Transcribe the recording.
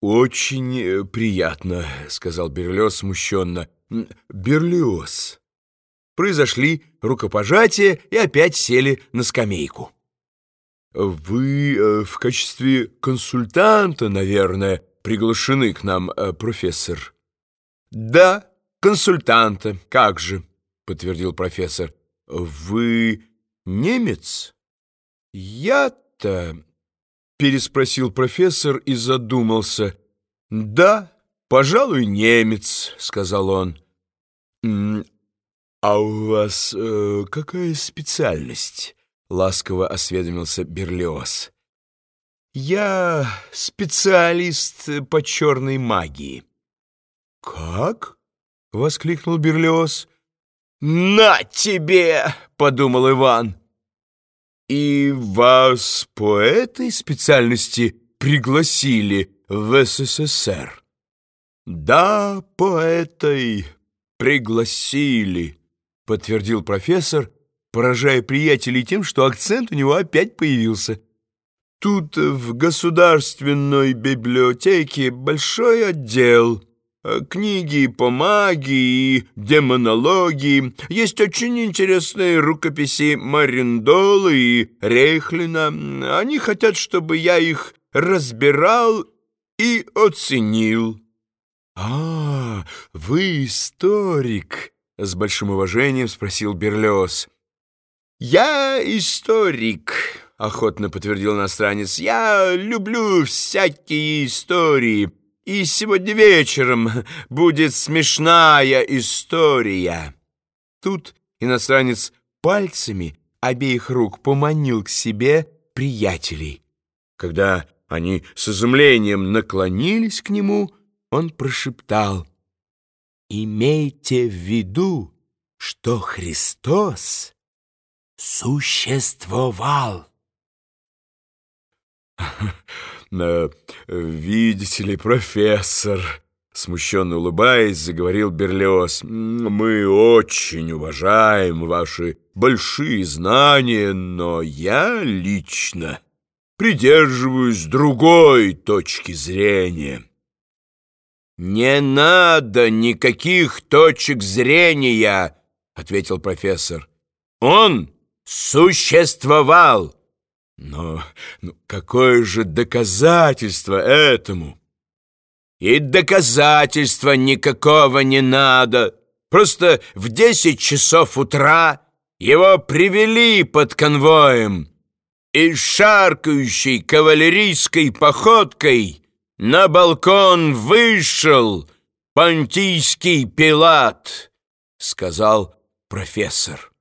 «Очень э, приятно», — сказал Берлиоз смущенно. «Берлиоз». Произошли рукопожатия и опять сели на скамейку. «Вы э, в качестве консультанта, наверное, приглашены к нам, э, профессор?» «Да, консультанта, как же», — подтвердил профессор. «Вы немец?» «Я-то...» — переспросил профессор и задумался. «Да, пожалуй, немец», — сказал он. «А у вас э, какая специальность?» — ласково осведомился Берлиоз. «Я специалист по черной магии». «Как?» — воскликнул Берлиоз. «На тебе!» — подумал Иван. «И вас по этой специальности пригласили в СССР?» «Да, по этой пригласили», — подтвердил профессор, поражая приятелей тем, что акцент у него опять появился. «Тут в государственной библиотеке большой отдел». Э, книги по магии и демонологии. Есть очень интересные рукописи Мариндола и Рейхлина. Они хотят, чтобы я их разбирал и оценил». «А, вы историк?» — с большим уважением спросил Берлиоз. «Я историк», — охотно подтвердил иностранец. «Я люблю всякие истории». И сегодня вечером будет смешная история. Тут иностранец пальцами обеих рук поманил к себе приятелей. Когда они с изумлением наклонились к нему, он прошептал, «Имейте в виду, что Христос существовал». «Видите ли, профессор...» Смущенно улыбаясь, заговорил Берлиоз. «Мы очень уважаем ваши большие знания, но я лично придерживаюсь другой точки зрения». «Не надо никаких точек зрения», — ответил профессор. «Он существовал». Но ну, какое же доказательство этому? И доказательства никакого не надо. Просто в десять часов утра его привели под конвоем и шаркающей кавалерийской походкой на балкон вышел понтийский Пилат, сказал профессор.